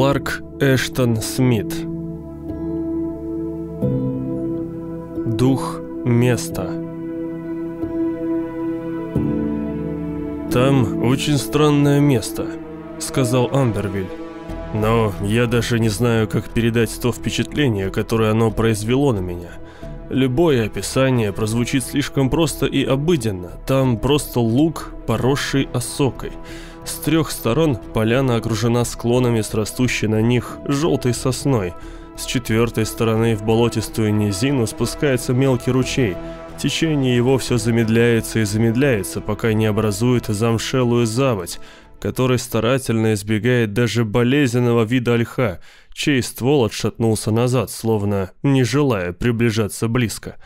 Кларк Эштон Смит Дух места «Там очень странное место», — сказал Амбервиль. «Но я даже не знаю, как передать то впечатление, которое оно произвело на меня». Любое описание прозвучит слишком просто и обыденно. Там просто луг, поросший осокой. С трех сторон поляна окружена склонами с растущей на них желтой сосной. С четвертой стороны в болотистую низину спускается мелкий ручей. Течение его все замедляется и замедляется, пока не образует замшелую заводь, который старательно избегает даже болезненного вида ольха, чей ствол отшатнулся назад, словно не желая приближаться близко.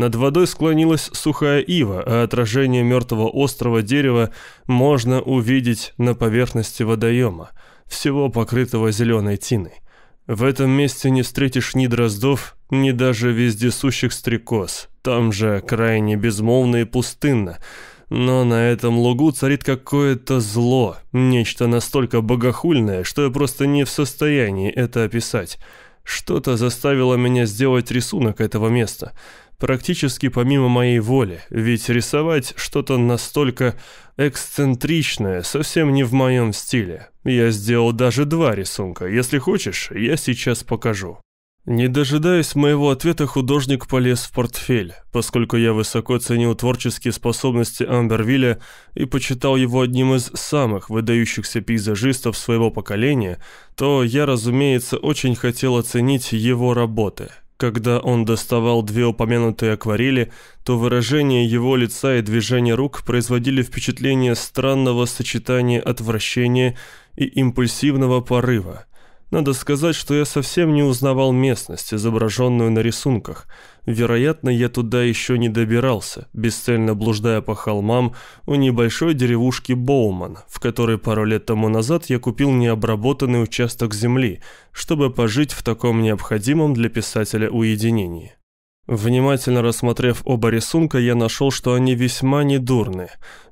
Над водой склонилась сухая ива, а отражение мертвого острого дерева можно увидеть на поверхности водоема, всего покрытого зеленой тиной. В этом месте не встретишь ни дроздов, ни даже вездесущих стрекоз. Там же крайне безмолвно и пустынно – но на этом лугу царит какое-то зло, нечто настолько богохульное, что я просто не в состоянии это описать. Что-то заставило меня сделать рисунок этого места, практически помимо моей воли, ведь рисовать что-то настолько эксцентричное совсем не в моем стиле. Я сделал даже два рисунка, если хочешь, я сейчас покажу. Не дожидаясь моего ответа, художник полез в портфель, поскольку я высоко ценил творческие способности Амбервилля и почитал его одним из самых выдающихся пейзажистов своего поколения, то я, разумеется, очень хотел оценить его работы. Когда он доставал две упомянутые акварели, то выражение его лица и движения рук производили впечатление странного сочетания отвращения и импульсивного порыва – надо сказать, что я совсем не узнавал местность, изображенную на рисунках. Вероятно, я туда еще не добирался, бесцельно блуждая по холмам у небольшой деревушки Боуман, в которой пару лет тому назад я купил необработанный участок земли, чтобы пожить в таком необходимом для писателя уединении. Внимательно рассмотрев оба рисунка, я нашел, что они весьма недурны.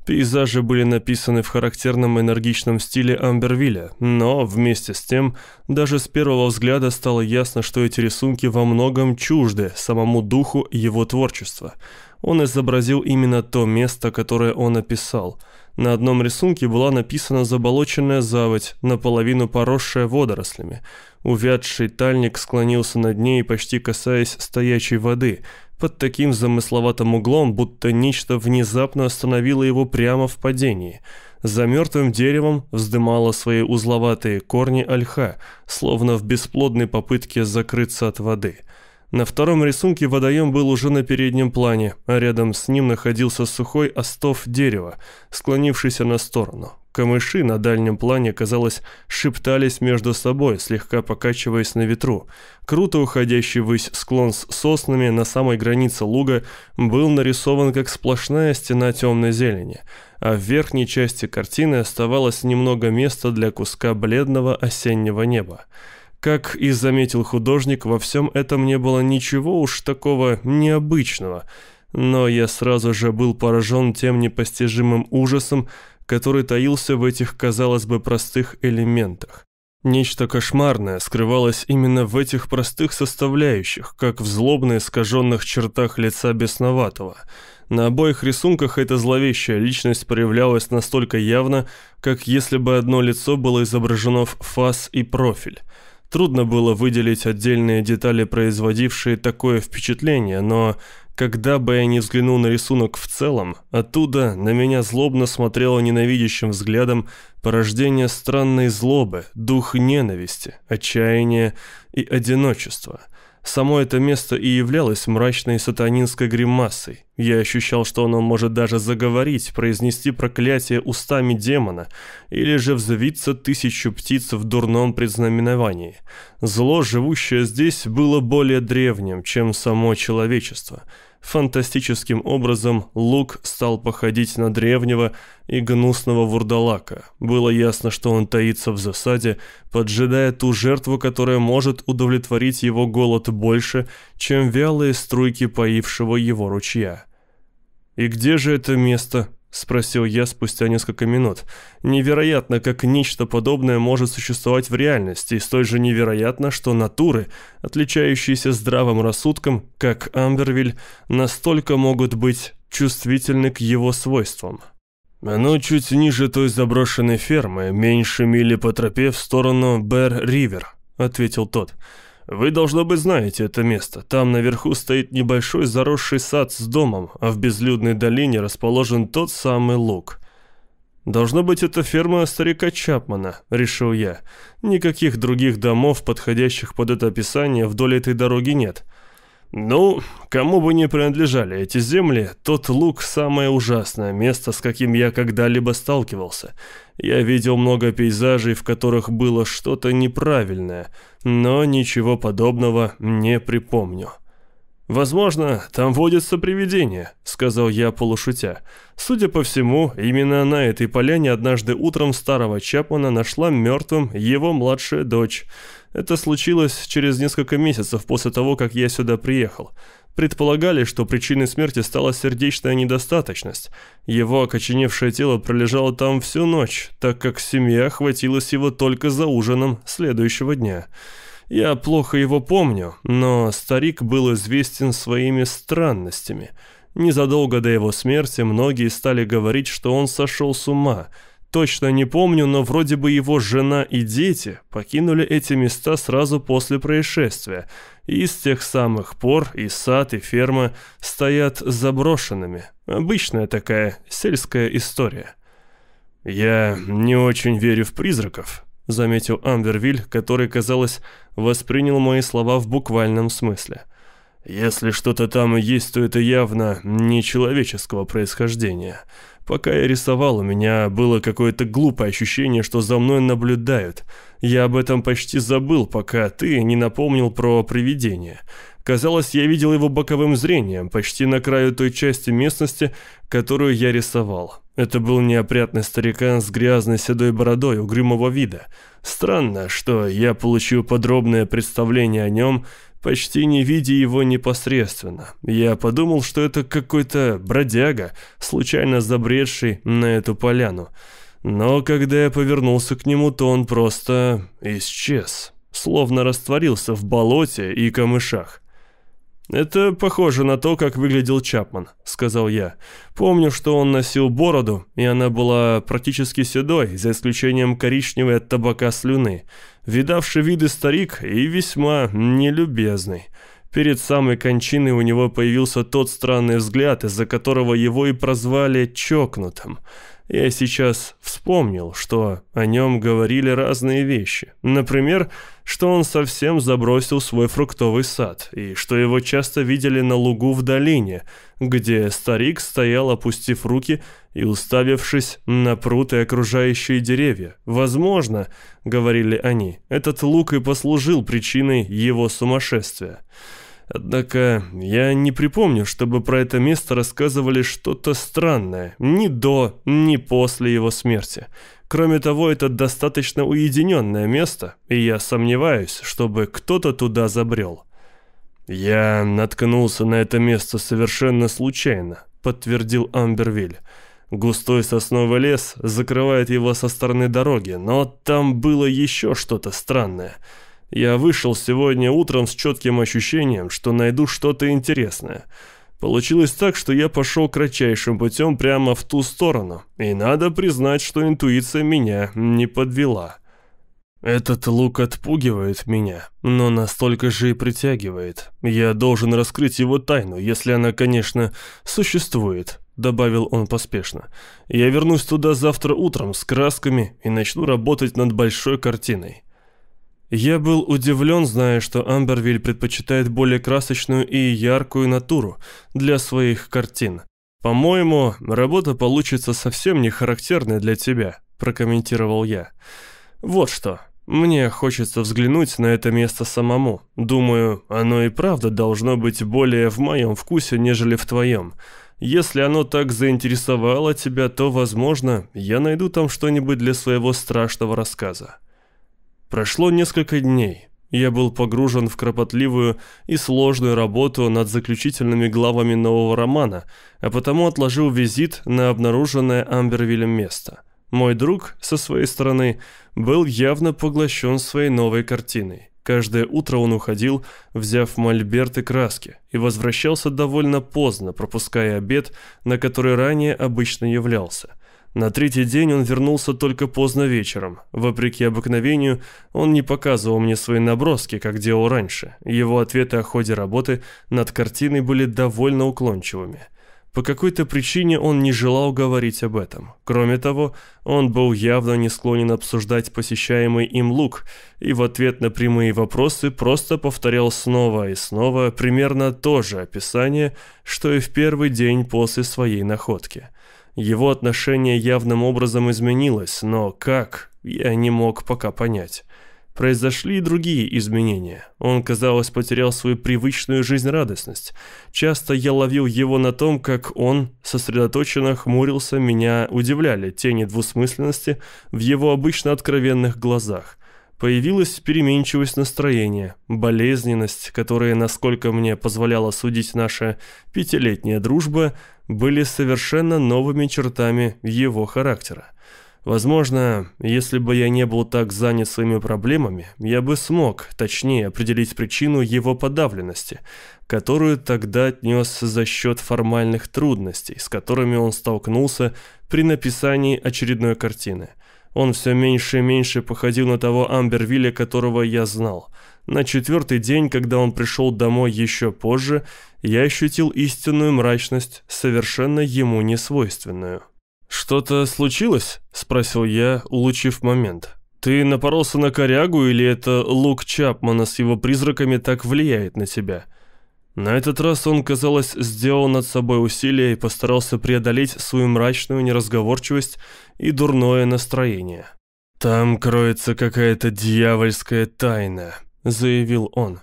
Пейзажи были написаны в характерном энергичном стиле Амбервилля, но вместе с тем, даже с первого взгляда стало ясно, что эти рисунки во многом чужды самому духу его творчества. Он изобразил именно то место, которое он описал – на одном рисунке была написана заболоченная заводь, наполовину поросшая водорослями. Увядший тальник склонился над ней, почти касаясь стоячей воды, под таким замысловатым углом, будто нечто внезапно остановило его прямо в падении. За мертвым деревом вздымало свои узловатые корни ольха, словно в бесплодной попытке закрыться от воды – на втором рисунке водоем был уже на переднем плане, а рядом с ним находился сухой остов дерева, склонившийся на сторону. Камыши на дальнем плане, казалось, шептались между собой, слегка покачиваясь на ветру. Круто уходящий ввысь склон с соснами на самой границе луга был нарисован как сплошная стена темной зелени, а в верхней части картины оставалось немного места для куска бледного осеннего неба. Как и заметил художник, во всем этом не было ничего уж такого необычного, но я сразу же был поражен тем непостижимым ужасом, который таился в этих, казалось бы, простых элементах. Нечто кошмарное скрывалось именно в этих простых составляющих, как в злобно искаженных чертах лица бесноватого. На обоих рисунках эта зловещая личность проявлялась настолько явно, как если бы одно лицо было изображено в фас и профиль. Трудно было выделить отдельные детали, производившие такое впечатление, но когда бы я ни взглянул на рисунок в целом, оттуда на меня злобно смотрело ненавидящим взглядом порождение странной злобы, дух ненависти, отчаяния и одиночества – Само это место и являлось мрачной сатанинской гримасой. Я ощущал, что оно может даже заговорить, произнести проклятие устами демона, или же взвиться тысячу птиц в дурном предзнаменовании. Зло, живущее здесь, было более древним, чем само человечество – Фантастическим образом лук стал походить на древнего и гнусного вурдалака. Было ясно, что он таится в засаде, поджидая ту жертву, которая может удовлетворить его голод больше, чем вялые струйки поившего его ручья. «И где же это место?» — спросил я спустя несколько минут. «Невероятно, как нечто подобное может существовать в реальности, и столь же невероятно, что натуры, отличающиеся здравым рассудком, как Амбервиль, настолько могут быть чувствительны к его свойствам». «Оно чуть ниже той заброшенной фермы, меньше мили по тропе в сторону Бэр-Ривер», — ответил тот. «Вы, должно быть, знаете это место. Там наверху стоит небольшой заросший сад с домом, а в безлюдной долине расположен тот самый луг». «Должно быть, это ферма старика Чапмана», — решил я. «Никаких других домов, подходящих под это описание, вдоль этой дороги нет». Ну, кому бы не принадлежали эти земли, тот луг – самое ужасное место, с каким я когда-либо сталкивался. Я видел много пейзажей, в которых было что-то неправильное, но ничего подобного не припомню. «Возможно, там водится привидение», — сказал я полушутя. Судя по всему, именно на этой поляне однажды утром старого Чапмана нашла мертвым его младшая дочь. Это случилось через несколько месяцев после того, как я сюда приехал. Предполагали, что причиной смерти стала сердечная недостаточность. Его окоченевшее тело пролежало там всю ночь, так как семья хватилась его только за ужином следующего дня. Я плохо его помню, но старик был известен своими странностями. Незадолго до его смерти многие стали говорить, что он сошел с ума. Точно не помню, но вроде бы его жена и дети покинули эти места сразу после происшествия, и с тех самых пор и сад, и ферма стоят заброшенными. Обычная такая сельская история. «Я не очень верю в призраков», заметил Амбервиль, который, казалось, воспринял мои слова в буквальном смысле. «Если что-то там есть, то это явно не человеческого происхождения. Пока я рисовал, у меня было какое-то глупое ощущение, что за мной наблюдают. Я об этом почти забыл, пока ты не напомнил про привидение. Казалось, я видел его боковым зрением, почти на краю той части местности, которую я рисовал. Это был неопрятный старикан с грязной седой бородой угрюмого вида. Странно, что я получил подробное представление о нем, почти не видя его непосредственно. Я подумал, что это какой-то бродяга, случайно забредший на эту поляну. Но когда я повернулся к нему, то он просто исчез, словно растворился в болоте и камышах. «Это похоже на то, как выглядел Чапман», — сказал я. «Помню, что он носил бороду, и она была практически седой, за исключением коричневой от табака слюны. Видавший виды старик и весьма нелюбезный. Перед самой кончиной у него появился тот странный взгляд, из-за которого его и прозвали «чокнутым». Я сейчас вспомнил, что о нем говорили разные вещи. Например, что он совсем забросил свой фруктовый сад, и что его часто видели на лугу в долине, где старик стоял, опустив руки и уставившись на пруд и окружающие деревья. «Возможно, — говорили они, — этот луг и послужил причиной его сумасшествия». Однако я не припомню, чтобы про это место рассказывали что-то странное, ни до, ни после его смерти. Кроме того, это достаточно уединенное место, и я сомневаюсь, чтобы кто-то туда забрел. «Я наткнулся на это место совершенно случайно», — подтвердил Амбервиль. Густой сосновый лес закрывает его со стороны дороги, но там было еще что-то странное — я вышел сегодня утром с четким ощущением, что найду что-то интересное. Получилось так, что я пошел кратчайшим путем прямо в ту сторону, и надо признать, что интуиция меня не подвела. Этот лук отпугивает меня, но настолько же и притягивает. Я должен раскрыть его тайну, если она, конечно, существует, добавил он поспешно. Я вернусь туда завтра утром с красками и начну работать над большой картиной. Я был удивлен, зная, что Амбервиль предпочитает более красочную и яркую натуру для своих картин. «По-моему, работа получится совсем не характерной для тебя», – прокомментировал я. «Вот что. Мне хочется взглянуть на это место самому. Думаю, оно и правда должно быть более в моем вкусе, нежели в твоем. Если оно так заинтересовало тебя, то, возможно, я найду там что-нибудь для своего страшного рассказа». Прошло несколько дней. Я был погружен в кропотливую и сложную работу над заключительными главами нового романа, а потому отложил визит на обнаруженное Амбервиллем место. Мой друг, со своей стороны, был явно поглощен своей новой картиной. Каждое утро он уходил, взяв мольберт и краски, и возвращался довольно поздно, пропуская обед, на который ранее обычно являлся. На третий день он вернулся только поздно вечером. Вопреки обыкновению, он не показывал мне свои наброски, как делал раньше. Его ответы о ходе работы над картиной были довольно уклончивыми. По какой-то причине он не желал говорить об этом. Кроме того, он был явно не склонен обсуждать посещаемый им лук, и в ответ на прямые вопросы просто повторял снова и снова примерно то же описание, что и в первый день после своей находки. Его отношение явным образом изменилось, но как, я не мог пока понять. Произошли и другие изменения. Он, казалось, потерял свою привычную жизнерадостность. Часто я ловил его на том, как он сосредоточенно хмурился, меня удивляли тени двусмысленности в его обычно откровенных глазах. Появилась переменчивость настроения, болезненность, которые, насколько мне позволяла судить наша пятилетняя дружба, были совершенно новыми чертами его характера. Возможно, если бы я не был так занят своими проблемами, я бы смог точнее определить причину его подавленности, которую тогда отнес за счет формальных трудностей, с которыми он столкнулся при написании очередной картины. Он все меньше и меньше походил на того Амбервилля, которого я знал. На четвертый день, когда он пришел домой еще позже, я ощутил истинную мрачность, совершенно ему несвойственную. «Что-то случилось?» – спросил я, улучив момент. «Ты напоролся на корягу или это лук Чапмана с его призраками так влияет на тебя?» На этот раз он, казалось, сделал над собой усилие и постарался преодолеть свою мрачную неразговорчивость и дурное настроение. «Там кроется какая-то дьявольская тайна», — заявил он.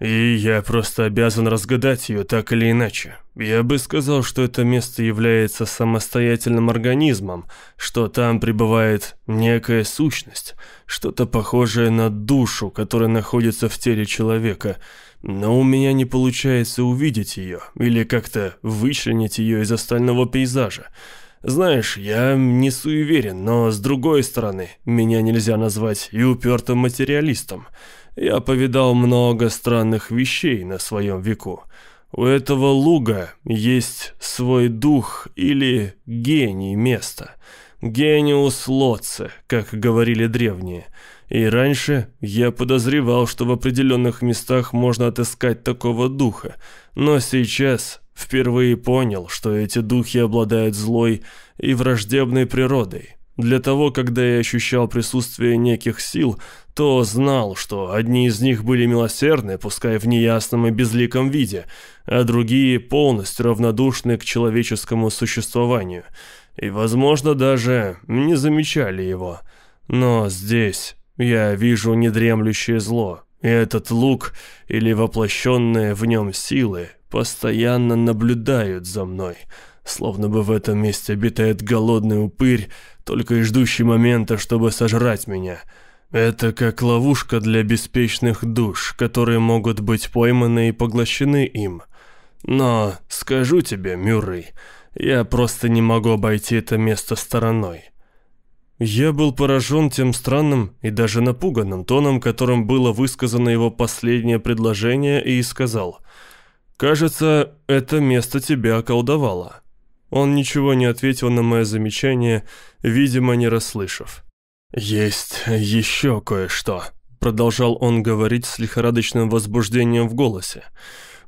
И я просто обязан разгадать ее так или иначе. Я бы сказал, что это место является самостоятельным организмом, что там пребывает некая сущность, что-то похожее на душу, которая находится в теле человека, но у меня не получается увидеть ее или как-то вычленить ее из остального пейзажа. Знаешь, я не суеверен, но с другой стороны, меня нельзя назвать и упертым материалистом. Я повидал много странных вещей на своем веку. У этого луга есть свой дух или гений места. Гениус лоце, как говорили древние. И раньше я подозревал, что в определенных местах можно отыскать такого духа. Но сейчас впервые понял, что эти духи обладают злой и враждебной природой. Для того, когда я ощущал присутствие неких сил, то знал, что одни из них были милосердны, пускай в неясном и безликом виде, а другие полностью равнодушны к человеческому существованию, и, возможно, даже не замечали его. Но здесь я вижу недремлющее зло, и этот лук или воплощенные в нем силы постоянно наблюдают за мной, словно бы в этом месте обитает голодный упырь, только и ждущий момента, чтобы сожрать меня. Это как ловушка для беспечных душ, которые могут быть пойманы и поглощены им. Но скажу тебе, Мюррей, я просто не могу обойти это место стороной. Я был поражен тем странным и даже напуганным тоном, которым было высказано его последнее предложение, и сказал, «Кажется, это место тебя околдовало». Он ничего не ответил на мое замечание, видимо, не расслышав. «Есть еще кое-что», — продолжал он говорить с лихорадочным возбуждением в голосе.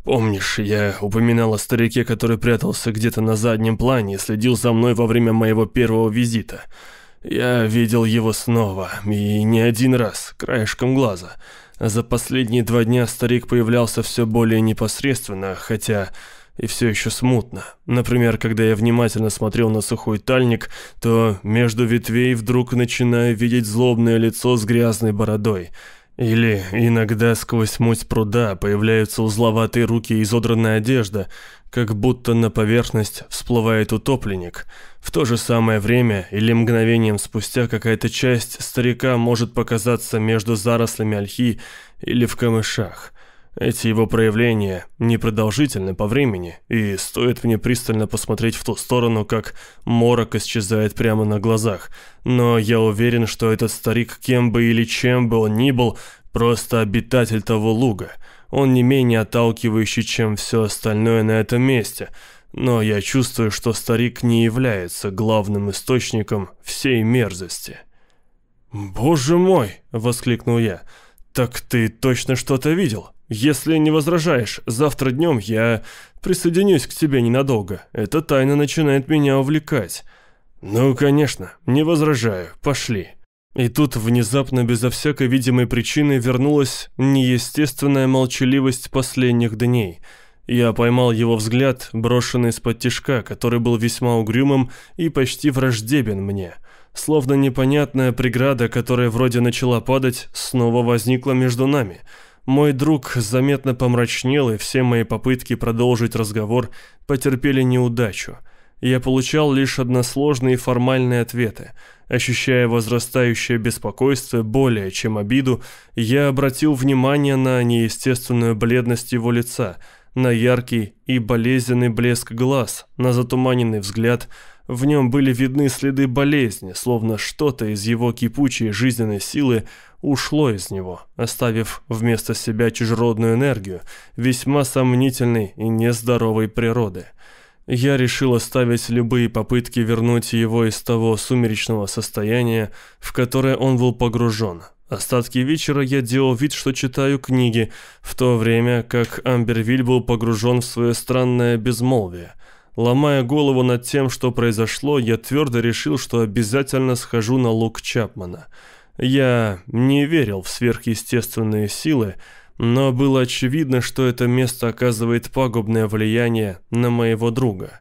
«Помнишь, я упоминал о старике, который прятался где-то на заднем плане и следил за мной во время моего первого визита?» Я видел его снова, и не один раз, краешком глаза. За последние два дня старик появлялся все более непосредственно, хотя и все еще смутно. Например, когда я внимательно смотрел на сухой тальник, то между ветвей вдруг начинаю видеть злобное лицо с грязной бородой. Или иногда сквозь муть пруда появляются узловатые руки и изодранная одежда, как будто на поверхность всплывает утопленник. В то же самое время или мгновением спустя какая-то часть старика может показаться между зарослями ольхи или в камышах. Эти его проявления непродолжительны по времени, и стоит мне пристально посмотреть в ту сторону, как морок исчезает прямо на глазах. Но я уверен, что этот старик, кем бы или чем бы он ни был, просто обитатель того луга. Он не менее отталкивающий, чем все остальное на этом месте. Но я чувствую, что старик не является главным источником всей мерзости. «Боже мой!» — воскликнул я. «Так ты точно что-то видел?» «Если не возражаешь, завтра днем я присоединюсь к тебе ненадолго. Эта тайна начинает меня увлекать». «Ну, конечно, не возражаю. Пошли». И тут внезапно, безо всякой видимой причины, вернулась неестественная молчаливость последних дней. Я поймал его взгляд, брошенный из-под тишка, который был весьма угрюмым и почти враждебен мне. Словно непонятная преграда, которая вроде начала падать, снова возникла между нами – мой друг заметно помрачнел, и все мои попытки продолжить разговор потерпели неудачу. Я получал лишь односложные формальные ответы. Ощущая возрастающее беспокойство более чем обиду, я обратил внимание на неестественную бледность его лица, на яркий и болезненный блеск глаз, на затуманенный взгляд – в нем были видны следы болезни, словно что-то из его кипучей жизненной силы ушло из него, оставив вместо себя чужеродную энергию, весьма сомнительной и нездоровой природы. Я решил оставить любые попытки вернуть его из того сумеречного состояния, в которое он был погружен. Остатки вечера я делал вид, что читаю книги, в то время как Амбервиль был погружен в свое странное безмолвие – Ломая голову над тем, что произошло, я твердо решил, что обязательно схожу на луг Чапмана. Я не верил в сверхъестественные силы, но было очевидно, что это место оказывает пагубное влияние на моего друга.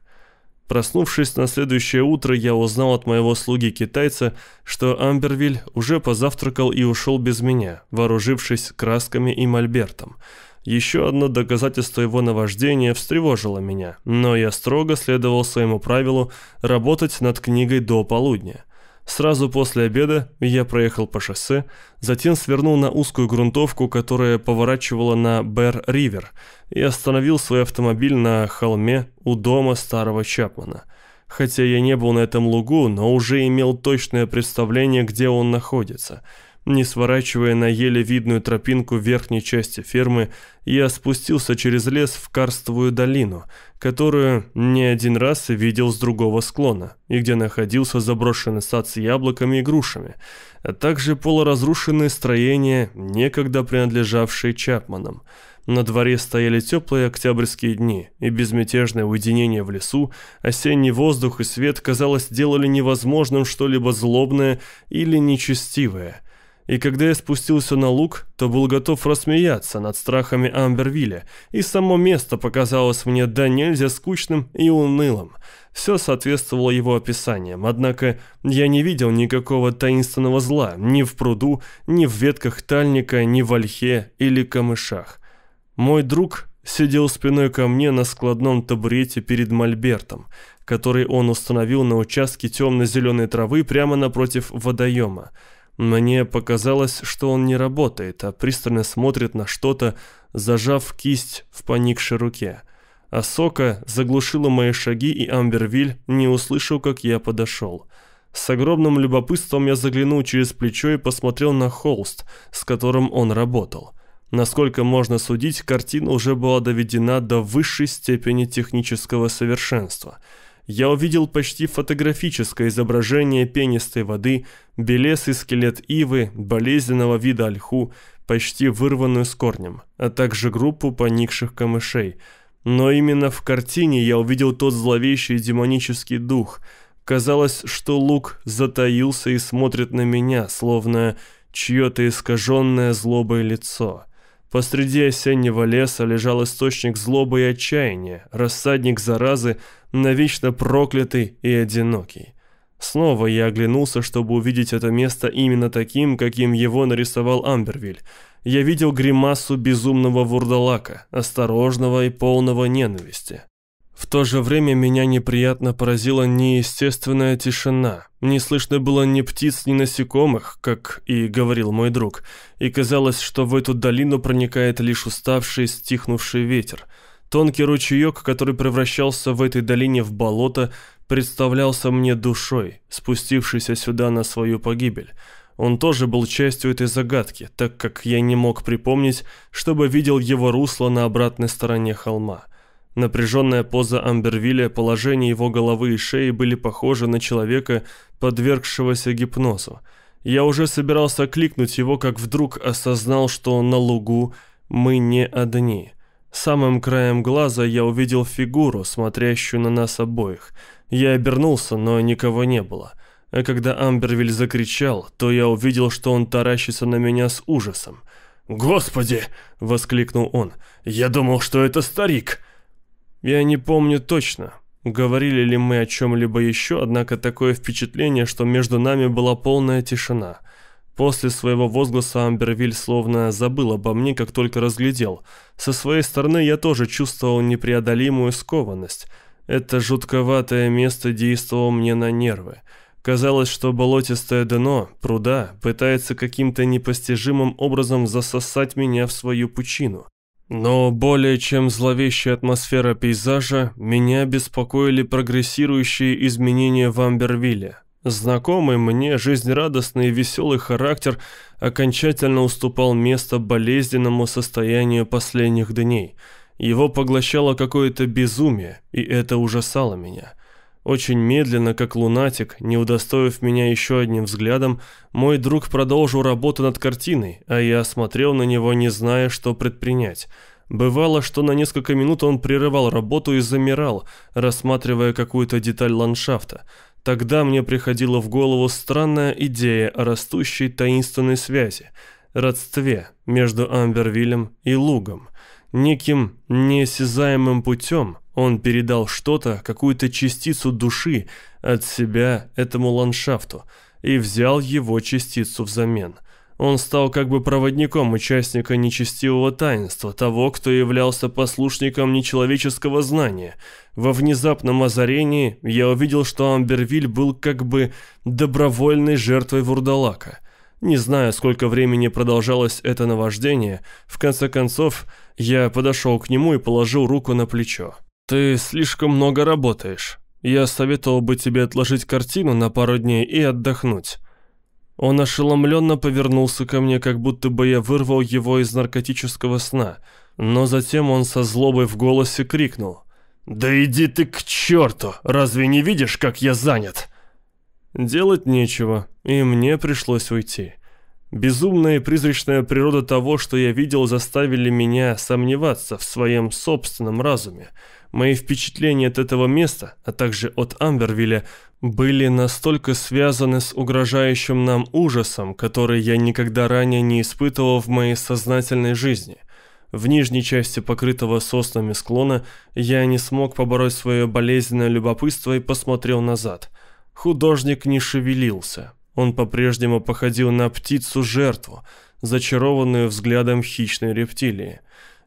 Проснувшись на следующее утро, я узнал от моего слуги-китайца, что Амбервиль уже позавтракал и ушел без меня, вооружившись красками и мольбертом – еще одно доказательство его наваждения встревожило меня, но я строго следовал своему правилу работать над книгой до полудня. Сразу после обеда я проехал по шоссе, затем свернул на узкую грунтовку, которая поворачивала на Бэр-Ривер, и остановил свой автомобиль на холме у дома старого Чапмана. Хотя я не был на этом лугу, но уже имел точное представление, где он находится – не сворачивая на еле видную тропинку в верхней части фермы, я спустился через лес в карстовую долину, которую не один раз видел с другого склона, и где находился заброшенный сад с яблоками и грушами, а также полуразрушенные строения, некогда принадлежавшие Чапманам. На дворе стояли теплые октябрьские дни, и безмятежное уединение в лесу, осенний воздух и свет, казалось, делали невозможным что-либо злобное или нечестивое – и когда я спустился на луг, то был готов рассмеяться над страхами Амбервилля, и само место показалось мне да нельзя скучным и унылым. Все соответствовало его описаниям, однако я не видел никакого таинственного зла ни в пруду, ни в ветках тальника, ни в ольхе или камышах. Мой друг сидел спиной ко мне на складном табурете перед мольбертом, который он установил на участке темно-зеленой травы прямо напротив водоема. Мне показалось, что он не работает, а пристально смотрит на что-то, зажав кисть в поникшей руке. А Сока заглушила мои шаги, и Амбервиль не услышал, как я подошел. С огромным любопытством я заглянул через плечо и посмотрел на холст, с которым он работал. Насколько можно судить, картина уже была доведена до высшей степени технического совершенства – я увидел почти фотографическое изображение пенистой воды, белесый скелет ивы, болезненного вида ольху, почти вырванную с корнем, а также группу поникших камышей. Но именно в картине я увидел тот зловещий демонический дух. Казалось, что лук затаился и смотрит на меня, словно чье-то искаженное злобой лицо. Посреди осеннего леса лежал источник злобы и отчаяния, рассадник заразы, навечно проклятый и одинокий. Снова я оглянулся, чтобы увидеть это место именно таким, каким его нарисовал Амбервиль. я видел гримасу безумного вурдалака, осторожного и полного ненависти. В то же время меня неприятно поразила неестественная тишина. Не слышно было ни птиц, ни насекомых, как и говорил мой друг, и казалось, что в эту долину проникает лишь уставший, стихнувший ветер. Тонкий ручеек, который превращался в этой долине в болото, представлялся мне душой, спустившейся сюда на свою погибель. Он тоже был частью этой загадки, так как я не мог припомнить, чтобы видел его русло на обратной стороне холма. Напряженная поза Амбервилля, положение его головы и шеи были похожи на человека, подвергшегося гипнозу. Я уже собирался кликнуть его, как вдруг осознал, что на лугу мы не одни. Самым краем глаза я увидел фигуру, смотрящую на нас обоих. Я обернулся, но никого не было. — а когда Амбервиль закричал, то я увидел, что он таращится на меня с ужасом. «Господи!» — воскликнул он. «Я думал, что это старик!» Я не помню точно, говорили ли мы о чем-либо еще, однако такое впечатление, что между нами была полная тишина. После своего возгласа Амбервиль словно забыл обо мне, как только разглядел. Со своей стороны я тоже чувствовал непреодолимую скованность. Это жутковатое место действовало мне на нервы. Казалось, что болотистое дно пруда пытается каким-то непостижимым образом засосать меня в свою пучину. Но более чем зловещая атмосфера пейзажа, меня беспокоили прогрессирующие изменения в Амбервилле. Знакомый мне жизнерадостный и веселый характер окончательно уступал место болезненному состоянию последних дней. Его поглощало какое-то безумие, и это ужасало меня – очень медленно, как лунатик, не удостоив меня еще одним взглядом, мой друг продолжил работу над картиной, а я смотрел на него, не зная, что предпринять. Бывало, что на несколько минут он прерывал работу и замирал, рассматривая какую-то деталь ландшафта. Тогда мне приходила в голову странная идея о растущей таинственной связи, родстве между Амбервиллем и Лугом. Неким неосязаемым путем он передал что-то, какую-то частицу души от себя этому ландшафту и взял его частицу взамен. Он стал как бы проводником участника нечестивого таинства, того, кто являлся послушником нечеловеческого знания. Во внезапном озарении я увидел, что Амбервиль был как бы добровольной жертвой вурдалака. Не знаю, сколько времени продолжалось это наваждение, в конце концов я подошел к нему и положил руку на плечо. «Ты слишком много работаешь. Я советовал бы тебе отложить картину на пару дней и отдохнуть». Он ошеломленно повернулся ко мне, как будто бы я вырвал его из наркотического сна, но затем он со злобой в голосе крикнул. «Да иди ты к черту! Разве не видишь, как я занят?» Делать нечего, и мне пришлось уйти. Безумная и призрачная природа того, что я видел, заставили меня сомневаться в своем собственном разуме. Мои впечатления от этого места, а также от Амбервилля, были настолько связаны с угрожающим нам ужасом, который я никогда ранее не испытывал в моей сознательной жизни. В нижней части покрытого соснами склона я не смог побороть свое болезненное любопытство и посмотрел назад. Художник не шевелился. Он по-прежнему походил на птицу-жертву, зачарованную взглядом хищной рептилии.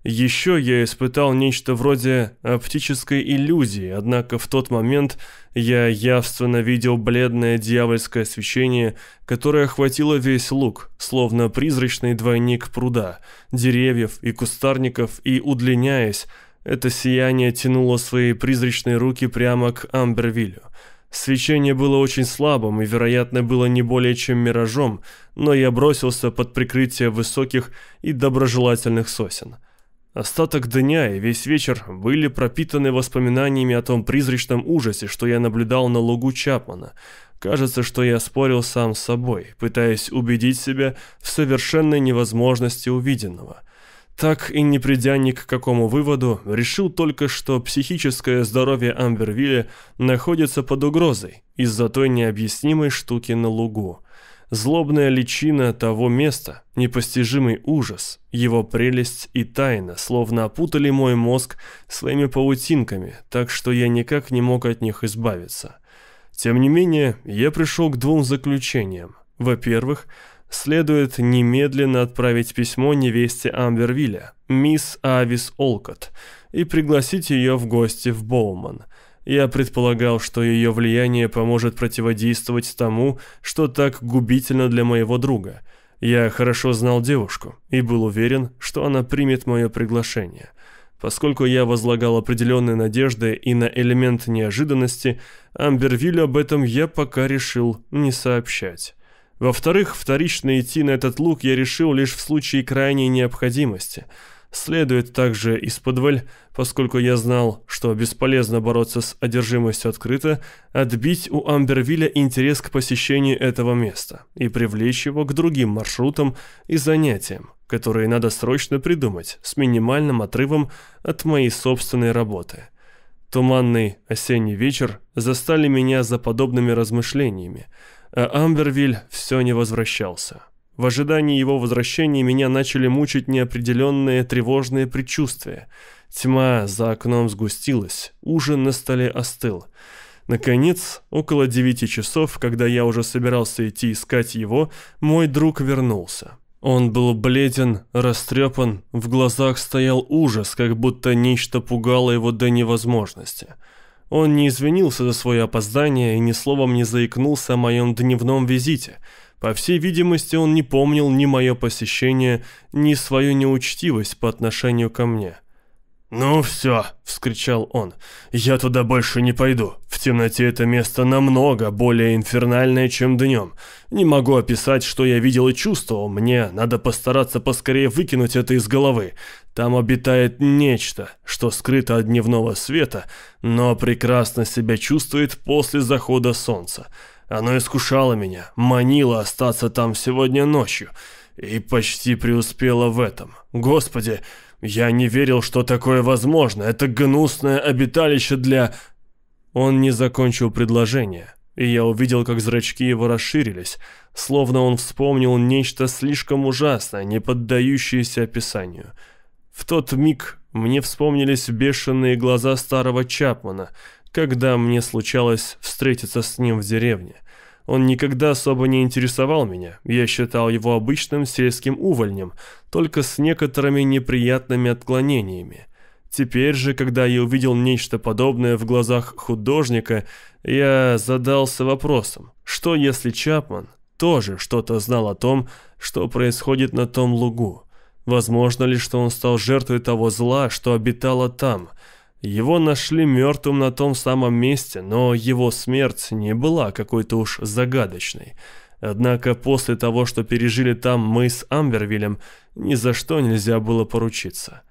Еще я испытал нечто вроде оптической иллюзии, однако в тот момент я явственно видел бледное дьявольское свечение, которое охватило весь луг, словно призрачный двойник пруда, деревьев и кустарников, и, удлиняясь, это сияние тянуло свои призрачные руки прямо к Амбервиллю. Свечение было очень слабым и, вероятно, было не более чем миражом, но я бросился под прикрытие высоких и доброжелательных сосен. Остаток дня и весь вечер были пропитаны воспоминаниями о том призрачном ужасе, что я наблюдал на лугу Чапмана. Кажется, что я спорил сам с собой, пытаясь убедить себя в совершенной невозможности увиденного. Так и не придя ни к какому выводу, решил только, что психическое здоровье Амбервилля находится под угрозой из-за той необъяснимой штуки на лугу. Злобная личина того места, непостижимый ужас, его прелесть и тайна словно опутали мой мозг своими паутинками, так что я никак не мог от них избавиться. Тем не менее, я пришел к двум заключениям. Во-первых, следует немедленно отправить письмо невесте Амбервилля, мисс Авис Олкот, и пригласить ее в гости в Боуман. Я предполагал, что ее влияние поможет противодействовать тому, что так губительно для моего друга. Я хорошо знал девушку и был уверен, что она примет мое приглашение. Поскольку я возлагал определенные надежды и на элемент неожиданности, Амбервиллю об этом я пока решил не сообщать. Во-вторых, вторично идти на этот луг я решил лишь в случае крайней необходимости. Следует также из-под поскольку я знал, что бесполезно бороться с одержимостью открыто, отбить у Амбервилля интерес к посещению этого места и привлечь его к другим маршрутам и занятиям, которые надо срочно придумать с минимальным отрывом от моей собственной работы. Туманный осенний вечер застали меня за подобными размышлениями, а Амбервиль все не возвращался. В ожидании его возвращения меня начали мучить неопределенные тревожные предчувствия. Тьма за окном сгустилась, ужин на столе остыл. Наконец, около девяти часов, когда я уже собирался идти искать его, мой друг вернулся. Он был бледен, растрепан, в глазах стоял ужас, как будто нечто пугало его до невозможности. Он не извинился за свое опоздание и ни словом не заикнулся о моем дневном визите. По всей видимости, он не помнил ни мое посещение, ни свою неучтивость по отношению ко мне. «Ну все!» — вскричал он. «Я туда больше не пойду. В темноте это место намного более инфернальное, чем днем. Не могу описать, что я видел и чувствовал. Мне надо постараться поскорее выкинуть это из головы. Там обитает нечто, что скрыто от дневного света, но прекрасно себя чувствует после захода солнца. Оно искушало меня, манило остаться там сегодня ночью, и почти преуспело в этом. Господи!» Я не верил, что такое возможно. Это гнусное обиталище для... Он не закончил предложение, и я увидел, как зрачки его расширились, словно он вспомнил нечто слишком ужасное, не поддающееся описанию. В тот миг мне вспомнились бешеные глаза старого Чапмана, когда мне случалось встретиться с ним в деревне. Он никогда особо не интересовал меня, я считал его обычным сельским увольнем, только с некоторыми неприятными отклонениями. Теперь же, когда я увидел нечто подобное в глазах художника, я задался вопросом, что если Чапман тоже что-то знал о том, что происходит на том лугу? Возможно ли, что он стал жертвой того зла, что обитало там – его нашли мертвым на том самом месте, но его смерть не была какой-то уж загадочной. Однако после того, что пережили там мы с Амбервиллем, ни за что нельзя было поручиться.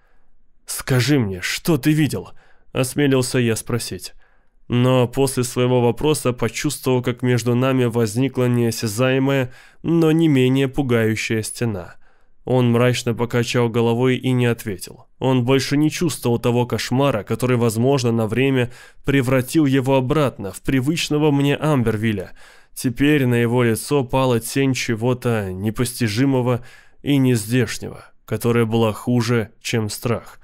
«Скажи мне, что ты видел?» – осмелился я спросить. Но после своего вопроса почувствовал, как между нами возникла неосязаемая, но не менее пугающая стена – он мрачно покачал головой и не ответил. Он больше не чувствовал того кошмара, который, возможно, на время превратил его обратно в привычного мне Амбервилля. Теперь на его лицо пала тень чего-то непостижимого и нездешнего, которая была хуже, чем страх.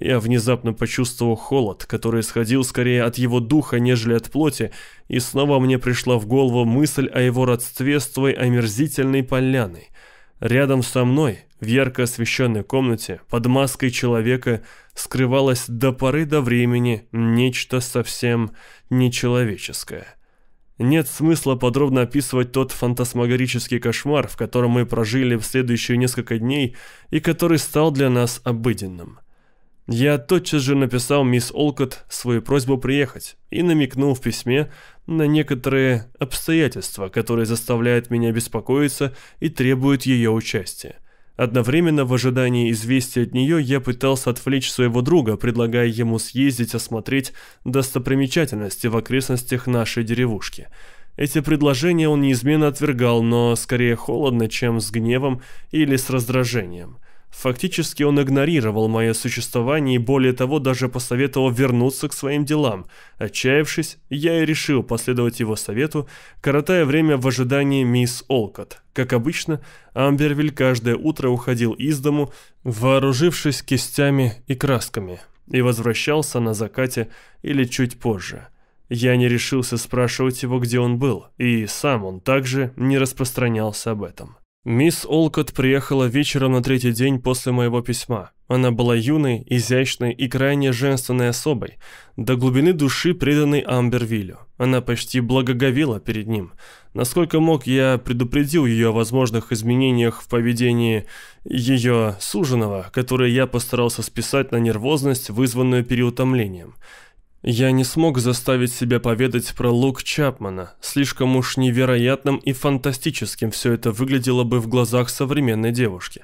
Я внезапно почувствовал холод, который исходил скорее от его духа, нежели от плоти, и снова мне пришла в голову мысль о его родстве с той омерзительной поляной. Рядом со мной, в ярко освещенной комнате, под маской человека, скрывалось до поры до времени нечто совсем нечеловеческое. Нет смысла подробно описывать тот фантасмагорический кошмар, в котором мы прожили в следующие несколько дней и который стал для нас обыденным. Я тотчас же написал мисс Олкот свою просьбу приехать и намекнул в письме на некоторые обстоятельства, которые заставляют меня беспокоиться и требуют ее участия. Одновременно в ожидании известия от нее я пытался отвлечь своего друга, предлагая ему съездить осмотреть достопримечательности в окрестностях нашей деревушки. Эти предложения он неизменно отвергал, но скорее холодно, чем с гневом или с раздражением. Фактически он игнорировал мое существование и более того даже посоветовал вернуться к своим делам. Отчаявшись, я и решил последовать его совету, коротая время в ожидании мисс Олкот. Как обычно, Амбервиль каждое утро уходил из дому, вооружившись кистями и красками, и возвращался на закате или чуть позже. Я не решился спрашивать его, где он был, и сам он также не распространялся об этом. Мисс Олкот приехала вечером на третий день после моего письма. Она была юной, изящной и крайне женственной особой, до глубины души преданной Амбервиллю. Она почти благоговела перед ним. Насколько мог, я предупредил ее о возможных изменениях в поведении ее суженого, которые я постарался списать на нервозность, вызванную переутомлением. Я не смог заставить себя поведать про лук Чапмана. Слишком уж невероятным и фантастическим все это выглядело бы в глазах современной девушки.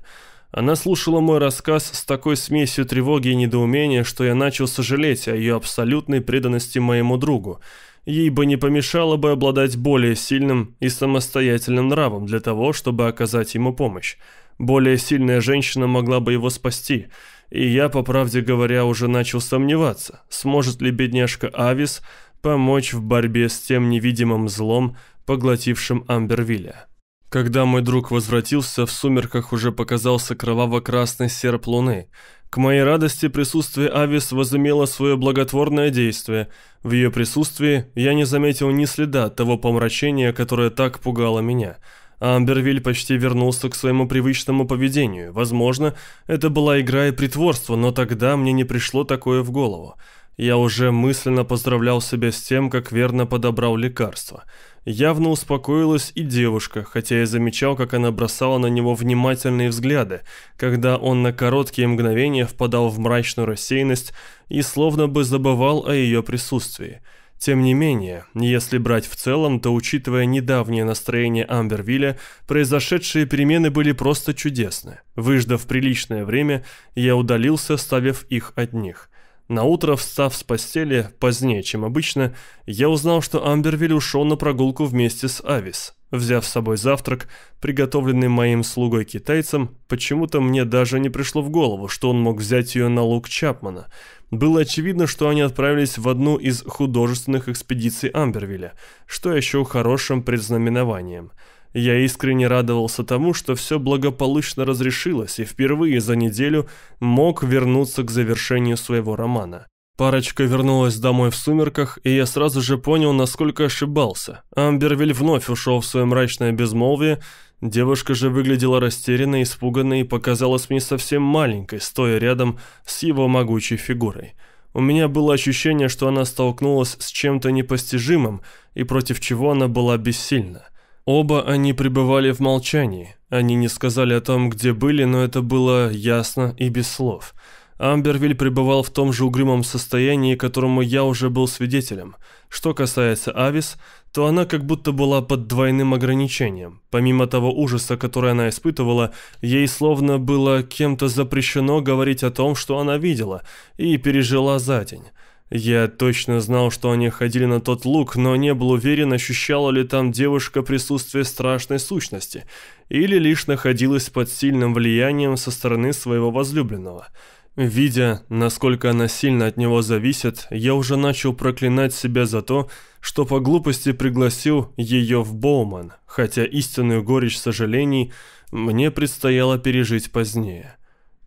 Она слушала мой рассказ с такой смесью тревоги и недоумения, что я начал сожалеть о ее абсолютной преданности моему другу. Ей бы не помешало бы обладать более сильным и самостоятельным нравом для того, чтобы оказать ему помощь. Более сильная женщина могла бы его спасти – и я, по правде говоря, уже начал сомневаться, сможет ли бедняжка Авис помочь в борьбе с тем невидимым злом, поглотившим Амбервилля. Когда мой друг возвратился, в сумерках уже показался кроваво-красный серп луны. К моей радости присутствие Авис возымело свое благотворное действие. В ее присутствии я не заметил ни следа того помрачения, которое так пугало меня – Амбервиль почти вернулся к своему привычному поведению. Возможно, это была игра и притворство, но тогда мне не пришло такое в голову. Я уже мысленно поздравлял себя с тем, как верно подобрал лекарство. Явно успокоилась и девушка, хотя я замечал, как она бросала на него внимательные взгляды, когда он на короткие мгновения впадал в мрачную рассеянность и словно бы забывал о ее присутствии. Тем не менее, если брать в целом, то учитывая недавнее настроение Амбервилля, произошедшие перемены были просто чудесны. Выждав приличное время, я удалился, ставив их от них. Наутро, встав с постели позднее, чем обычно, я узнал, что Амбервиль ушел на прогулку вместе с Авис. Взяв с собой завтрак, приготовленный моим слугой-китайцем, почему-то мне даже не пришло в голову, что он мог взять ее на лук Чапмана – было очевидно, что они отправились в одну из художественных экспедиций Амбервилля, что еще хорошим предзнаменованием. Я искренне радовался тому, что все благополучно разрешилось, и впервые за неделю мог вернуться к завершению своего романа. Парочка вернулась домой в сумерках, и я сразу же понял, насколько ошибался. Амбервиль вновь ушел в свое мрачное безмолвие, Девушка же выглядела растерянной, испуганной и показалась мне совсем маленькой, стоя рядом с его могучей фигурой. У меня было ощущение, что она столкнулась с чем-то непостижимым, и против чего она была бессильна. Оба они пребывали в молчании. Они не сказали о том, где были, но это было ясно и без слов. Амбервиль пребывал в том же угрюмом состоянии, которому я уже был свидетелем. Что касается Авис, то она как будто была под двойным ограничением. Помимо того ужаса, который она испытывала, ей словно было кем-то запрещено говорить о том, что она видела и пережила за день. Я точно знал, что они ходили на тот луг, но не был уверен, ощущала ли там девушка присутствие страшной сущности, или лишь находилась под сильным влиянием со стороны своего возлюбленного – Видя, насколько она сильно от него зависит, я уже начал проклинать себя за то, что по глупости пригласил ее в Боуман, хотя истинную горечь сожалений мне предстояло пережить позднее.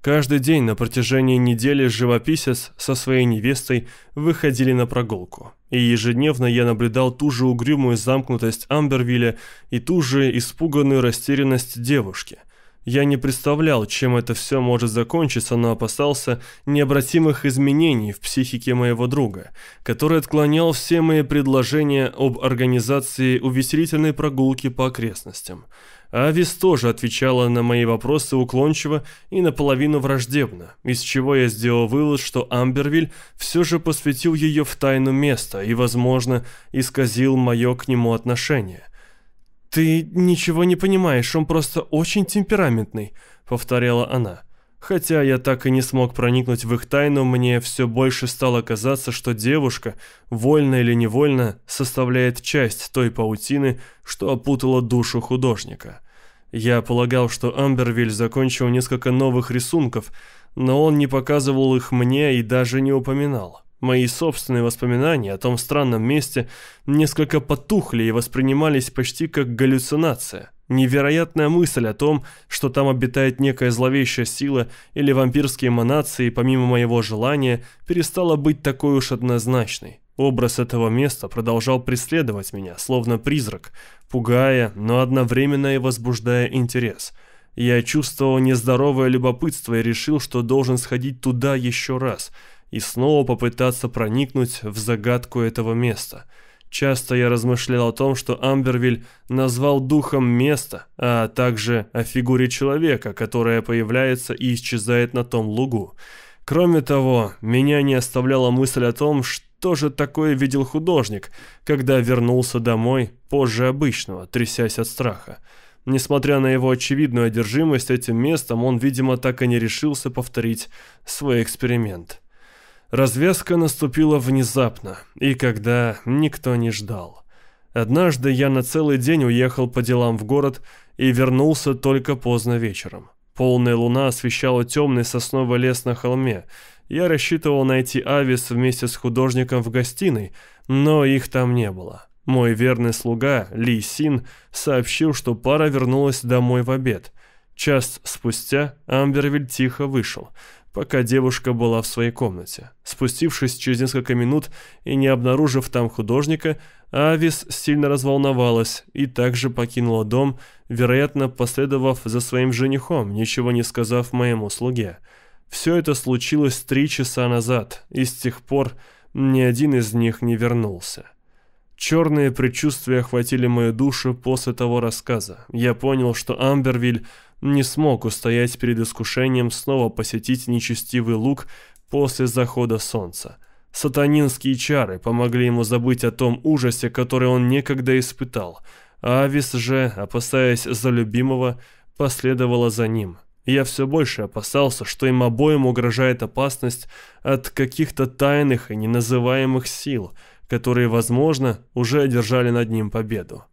Каждый день на протяжении недели живописец со своей невестой выходили на прогулку, и ежедневно я наблюдал ту же угрюмую замкнутость Амбервилля и ту же испуганную растерянность девушки – я не представлял, чем это все может закончиться, но опасался необратимых изменений в психике моего друга, который отклонял все мои предложения об организации увеселительной прогулки по окрестностям. Авис тоже отвечала на мои вопросы уклончиво и наполовину враждебно, из чего я сделал вывод, что Амбервиль все же посвятил ее в тайну места и, возможно, исказил мое к нему отношение. «Ты ничего не понимаешь, он просто очень темпераментный», — повторяла она. Хотя я так и не смог проникнуть в их тайну, мне все больше стало казаться, что девушка, вольно или невольно, составляет часть той паутины, что опутала душу художника. Я полагал, что Амбервиль закончил несколько новых рисунков, но он не показывал их мне и даже не упоминал. Мои собственные воспоминания о том странном месте несколько потухли и воспринимались почти как галлюцинация. Невероятная мысль о том, что там обитает некая зловещая сила или вампирские эманации, помимо моего желания, перестала быть такой уж однозначной. Образ этого места продолжал преследовать меня, словно призрак, пугая, но одновременно и возбуждая интерес. Я чувствовал нездоровое любопытство и решил, что должен сходить туда еще раз и снова попытаться проникнуть в загадку этого места. Часто я размышлял о том, что Амбервиль назвал духом место, а также о фигуре человека, которая появляется и исчезает на том лугу. Кроме того, меня не оставляла мысль о том, что же такое видел художник, когда вернулся домой позже обычного, трясясь от страха. Несмотря на его очевидную одержимость этим местом, он, видимо, так и не решился повторить свой эксперимент. Развязка наступила внезапно, и когда никто не ждал. Однажды я на целый день уехал по делам в город и вернулся только поздно вечером. Полная луна освещала темный сосновый лес на холме, я рассчитывал найти Авис вместе с художником в гостиной, но их там не было. Мой верный слуга, Ли Син, сообщил, что пара вернулась домой в обед. Час спустя Амбервиль тихо вышел, пока девушка была в своей комнате. Спустившись через несколько минут и не обнаружив там художника, Авис сильно разволновалась и также покинула дом, вероятно, последовав за своим женихом, ничего не сказав моему слуге. Все это случилось три часа назад, и с тех пор ни один из них не вернулся. Черные предчувствия охватили мою душу после того рассказа. Я понял, что Амбервиль не смог устоять перед искушением снова посетить нечестивый луг после захода солнца. Сатанинские чары помогли ему забыть о том ужасе, который он некогда испытал. Авис же, опасаясь за любимого, последовала за ним. Я все больше опасался, что им обоим угрожает опасность от каких-то тайных и неназываемых сил, которые, возможно, уже одержали над ним победу.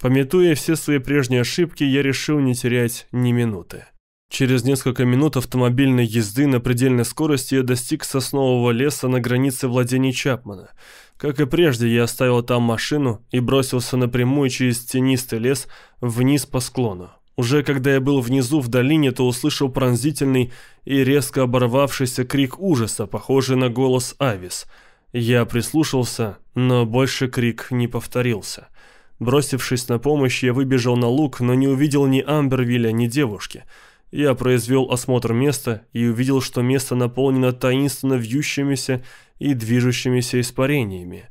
Пометуя все свои прежние ошибки, я решил не терять ни минуты. Через несколько минут автомобильной езды на предельной скорости я достиг соснового леса на границе владений Чапмана. Как и прежде, я оставил там машину и бросился напрямую через тенистый лес вниз по склону. Уже когда я был внизу в долине, то услышал пронзительный и резко оборвавшийся крик ужаса, похожий на голос Авис. Я прислушался, но больше крик не повторился. Бросившись на помощь, я выбежал на луг, но не увидел ни Амбервилля, ни девушки. Я произвел осмотр места и увидел, что место наполнено таинственно вьющимися и движущимися испарениями.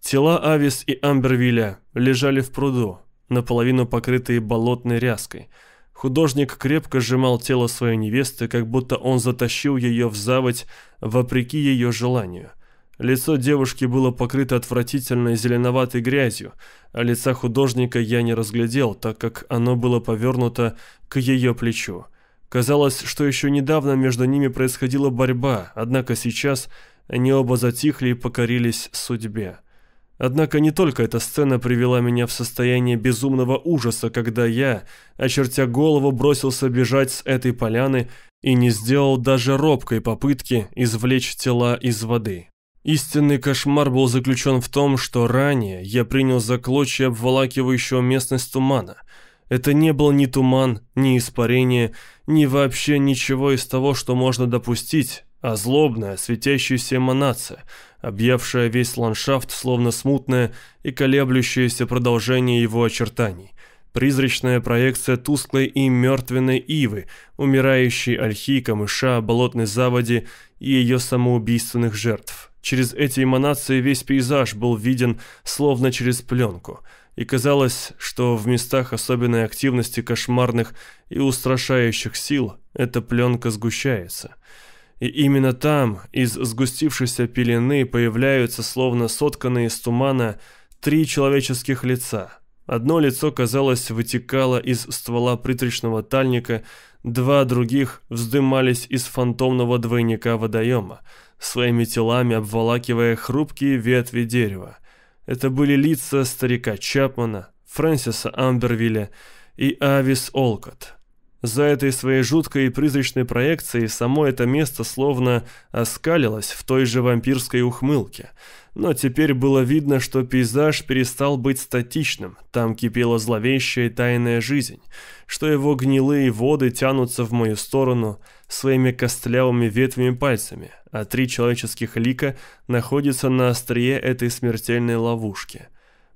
Тела Авис и Амбервилля лежали в пруду, наполовину покрытые болотной ряской. Художник крепко сжимал тело своей невесты, как будто он затащил ее в заводь вопреки ее желанию. Лицо девушки было покрыто отвратительной зеленоватой грязью, а лица художника я не разглядел, так как оно было повернуто к ее плечу. Казалось, что еще недавно между ними происходила борьба, однако сейчас они оба затихли и покорились судьбе. Однако не только эта сцена привела меня в состояние безумного ужаса, когда я, очертя голову, бросился бежать с этой поляны и не сделал даже робкой попытки извлечь тела из воды. Истинный кошмар был заключен в том, что ранее я принял за клочья обволакивающего местность тумана. Это не был ни туман, ни испарение, ни вообще ничего из того, что можно допустить, а злобная, светящаяся эманация, объявшая весь ландшафт, словно смутное и колеблющееся продолжение его очертаний. Призрачная проекция тусклой и мертвенной ивы, умирающей ольхи, камыша, болотной заводи и ее самоубийственных жертв. Через эти эманации весь пейзаж был виден словно через пленку, и казалось, что в местах особенной активности кошмарных и устрашающих сил эта пленка сгущается – и именно там, из сгустившейся пелены, появляются, словно сотканные из тумана, три человеческих лица. Одно лицо, казалось, вытекало из ствола приточного тальника, два других вздымались из фантомного двойника водоема, своими телами обволакивая хрупкие ветви дерева. Это были лица старика Чапмана, Фрэнсиса Амбервилля и Авис Олкот. За этой своей жуткой и призрачной проекцией само это место словно оскалилось в той же вампирской ухмылке. Но теперь было видно, что пейзаж перестал быть статичным, там кипела зловещая тайная жизнь, что его гнилые воды тянутся в мою сторону своими костлявыми ветвями пальцами, а три человеческих лика находятся на острие этой смертельной ловушки.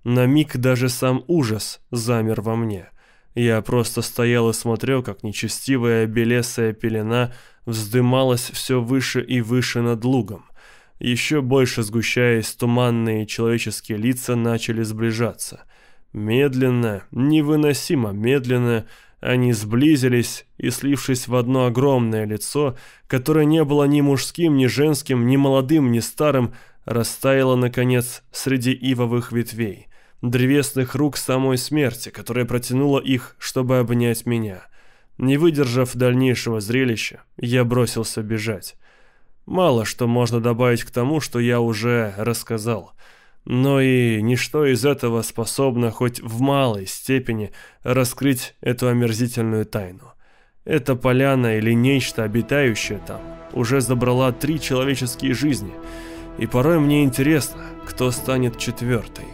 На миг даже сам ужас замер во мне – я просто стоял и смотрел, как нечестивая белесая пелена вздымалась все выше и выше над лугом. Еще больше сгущаясь, туманные человеческие лица начали сближаться. Медленно, невыносимо медленно, они сблизились и, слившись в одно огромное лицо, которое не было ни мужским, ни женским, ни молодым, ни старым, растаяло, наконец, среди ивовых ветвей древесных рук самой смерти, которая протянула их, чтобы обнять меня. Не выдержав дальнейшего зрелища, я бросился бежать. Мало что можно добавить к тому, что я уже рассказал. Но и ничто из этого способно хоть в малой степени раскрыть эту омерзительную тайну. Эта поляна или нечто, обитающее там, уже забрала три человеческие жизни, и порой мне интересно, кто станет четвертой.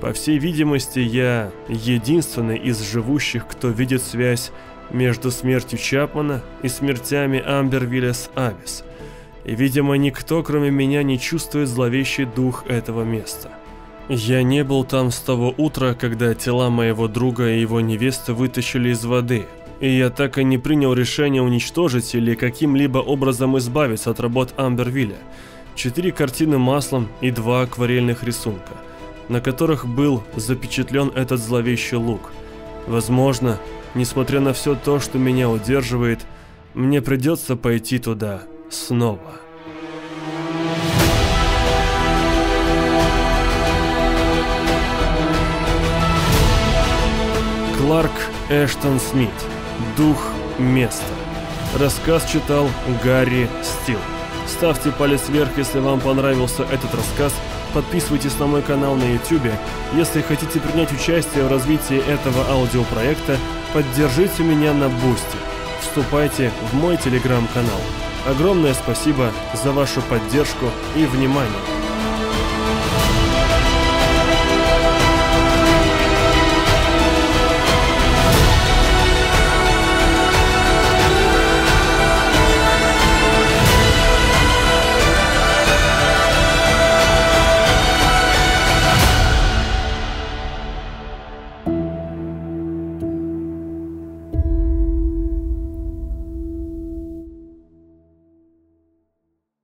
По всей видимости, я единственный из живущих, кто видит связь между смертью Чапмана и смертями Амбервилля с Авис. И, видимо, никто, кроме меня, не чувствует зловещий дух этого места. Я не был там с того утра, когда тела моего друга и его невесты вытащили из воды, и я так и не принял решение уничтожить или каким-либо образом избавиться от работ Амбервилля. Четыре картины маслом и два акварельных рисунка – на которых был запечатлен этот зловещий лук. Возможно, несмотря на все то, что меня удерживает, мне придется пойти туда снова. Кларк Эштон Смит. Дух места. Рассказ читал Гарри Стил. Ставьте палец вверх, если вам понравился этот рассказ – подписывайтесь на мой канал на YouTube. Если хотите принять участие в развитии этого аудиопроекта, поддержите меня на Boosty. Вступайте в мой телеграм-канал. Огромное спасибо за вашу поддержку и внимание.